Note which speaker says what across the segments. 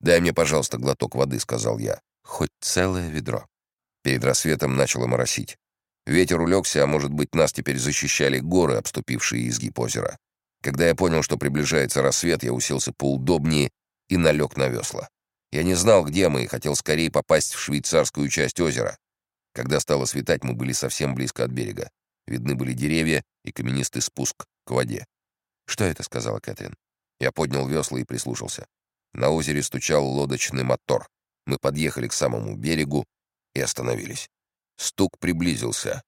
Speaker 1: «Дай мне, пожалуйста, глоток воды», — сказал я. «Хоть целое ведро». Перед рассветом начало моросить. Ветер улегся, а может быть, нас теперь защищали горы, обступившие изгиб озера. Когда я понял, что приближается рассвет, я уселся поудобнее и налег на весла. Я не знал, где мы, и хотел скорее попасть в швейцарскую часть озера. Когда стало светать, мы были совсем близко от берега. Видны были деревья и каменистый спуск к воде. «Что это?» — сказала Кэтрин. Я поднял весла и прислушался. На озере стучал лодочный мотор. Мы подъехали к самому берегу и остановились. Стук приблизился.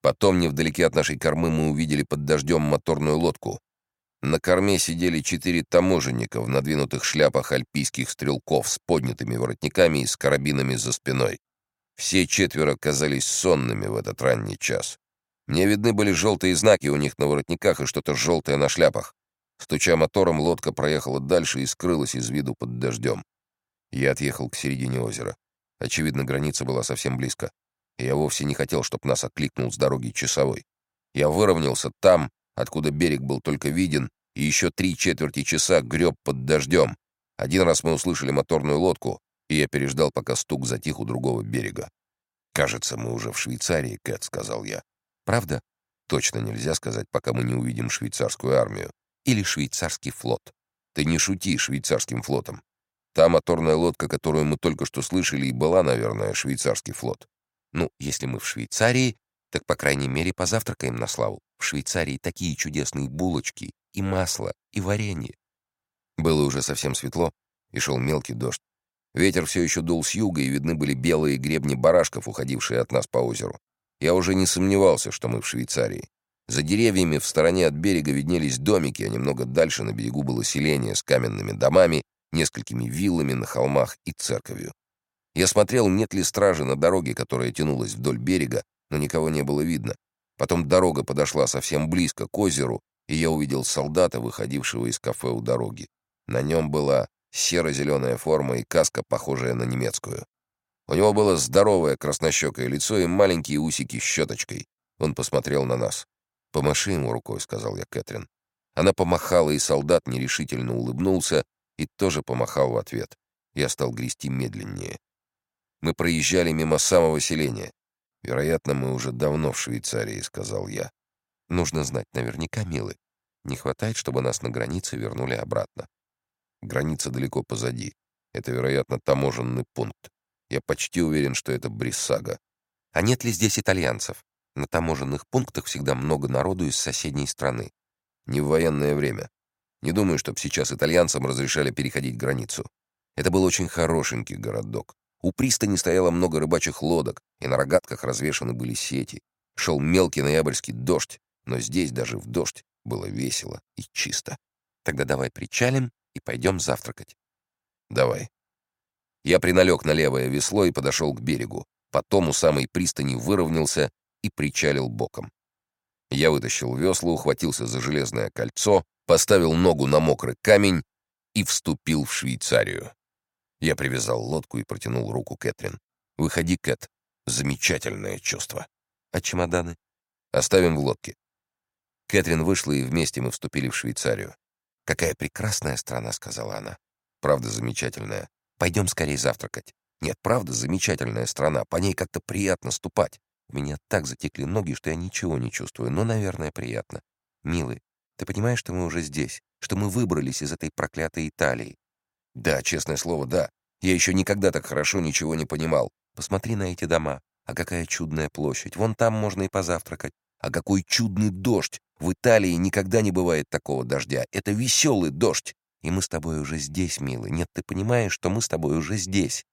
Speaker 1: Потом, невдалеке от нашей кормы, мы увидели под дождем моторную лодку. На корме сидели четыре таможенника в надвинутых шляпах альпийских стрелков с поднятыми воротниками и с карабинами за спиной. Все четверо казались сонными в этот ранний час. Мне видны были желтые знаки у них на воротниках и что-то желтое на шляпах. Стуча мотором, лодка проехала дальше и скрылась из виду под дождем. Я отъехал к середине озера. Очевидно, граница была совсем близко. Я вовсе не хотел, чтобы нас окликнул с дороги часовой. Я выровнялся там, откуда берег был только виден, и еще три четверти часа греб под дождем. Один раз мы услышали моторную лодку, и я переждал, пока стук затих у другого берега. «Кажется, мы уже в Швейцарии, Кэт», — сказал я. «Правда?» «Точно нельзя сказать, пока мы не увидим швейцарскую армию или швейцарский флот. Ты не шути швейцарским флотом. Та моторная лодка, которую мы только что слышали, и была, наверное, швейцарский флот. Ну, если мы в Швейцарии, так, по крайней мере, позавтракаем на славу. В Швейцарии такие чудесные булочки, и масло, и варенье. Было уже совсем светло, и шел мелкий дождь. Ветер все еще дул с юга, и видны были белые гребни барашков, уходившие от нас по озеру. Я уже не сомневался, что мы в Швейцарии. За деревьями в стороне от берега виднелись домики, а немного дальше на берегу было селение с каменными домами, несколькими виллами на холмах и церковью. Я смотрел, нет ли стражи на дороге, которая тянулась вдоль берега, но никого не было видно. Потом дорога подошла совсем близко к озеру, и я увидел солдата, выходившего из кафе у дороги. На нем была серо-зеленая форма и каска, похожая на немецкую. У него было здоровое краснощекое лицо и маленькие усики щеточкой. Он посмотрел на нас. «Помаши ему рукой», — сказал я Кэтрин. Она помахала, и солдат нерешительно улыбнулся и тоже помахал в ответ. Я стал грести медленнее. Мы проезжали мимо самого селения. «Вероятно, мы уже давно в Швейцарии», — сказал я. «Нужно знать наверняка, милый. Не хватает, чтобы нас на границе вернули обратно. Граница далеко позади. Это, вероятно, таможенный пункт. Я почти уверен, что это Бриссага. А нет ли здесь итальянцев? На таможенных пунктах всегда много народу из соседней страны. Не в военное время. Не думаю, чтобы сейчас итальянцам разрешали переходить границу. Это был очень хорошенький городок. У пристани стояло много рыбачьих лодок, и на рогатках развешаны были сети. Шел мелкий ноябрьский дождь, но здесь даже в дождь было весело и чисто. Тогда давай причалим и пойдем завтракать. Давай. Я приналег на левое весло и подошел к берегу. Потом у самой пристани выровнялся и причалил боком. Я вытащил весла, ухватился за железное кольцо, поставил ногу на мокрый камень и вступил в Швейцарию. Я привязал лодку и протянул руку Кэтрин. «Выходи, Кэт. Замечательное чувство. А чемоданы? Оставим в лодке». Кэтрин вышла, и вместе мы вступили в Швейцарию. «Какая прекрасная страна», — сказала она. «Правда замечательная. Пойдем скорее завтракать. Нет, правда замечательная страна. По ней как-то приятно ступать. У меня так затекли ноги, что я ничего не чувствую, но, наверное, приятно. Милый, ты понимаешь, что мы уже здесь, что мы выбрались из этой проклятой Италии? Да, честное слово, да. Я еще никогда так хорошо ничего не понимал. Посмотри на эти дома. А какая чудная площадь. Вон там можно и позавтракать. А какой чудный дождь. В Италии никогда не бывает такого дождя. Это веселый дождь. И мы с тобой уже здесь, милый. Нет, ты понимаешь, что мы с тобой уже здесь.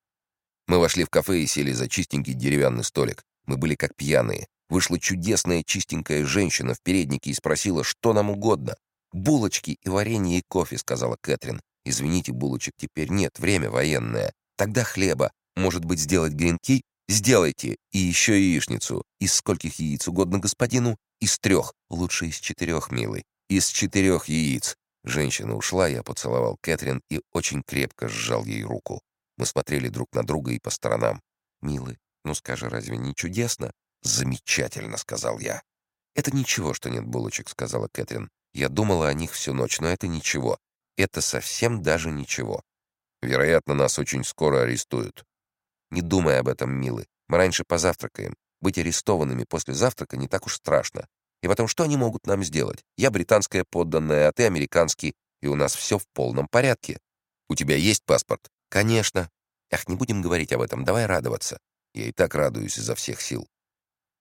Speaker 1: Мы вошли в кафе и сели за чистенький деревянный столик. Мы были как пьяные. Вышла чудесная чистенькая женщина в переднике и спросила, что нам угодно. «Булочки и варенье и кофе», — сказала Кэтрин. «Извините, булочек теперь нет, время военное. Тогда хлеба. Может быть, сделать гренки? Сделайте. И еще яичницу. Из скольких яиц угодно господину? Из трех. Лучше из четырех, милый. Из четырех яиц». Женщина ушла, я поцеловал Кэтрин и очень крепко сжал ей руку. Мы смотрели друг на друга и по сторонам. «Милый, ну скажи, разве не чудесно? Замечательно, сказал я. Это ничего, что нет булочек, сказала Кэтрин. Я думала о них всю ночь, но это ничего. Это совсем даже ничего. Вероятно, нас очень скоро арестуют.
Speaker 2: Не думай об этом, милый. Мы раньше позавтракаем. Быть арестованными после завтрака не так уж страшно. И потом, что они могут нам сделать? Я британская подданная, а ты американский, и у нас все в полном порядке.
Speaker 1: У тебя есть паспорт?
Speaker 2: Конечно. Ах, не будем говорить об этом, давай радоваться.
Speaker 1: Я и так радуюсь изо всех сил.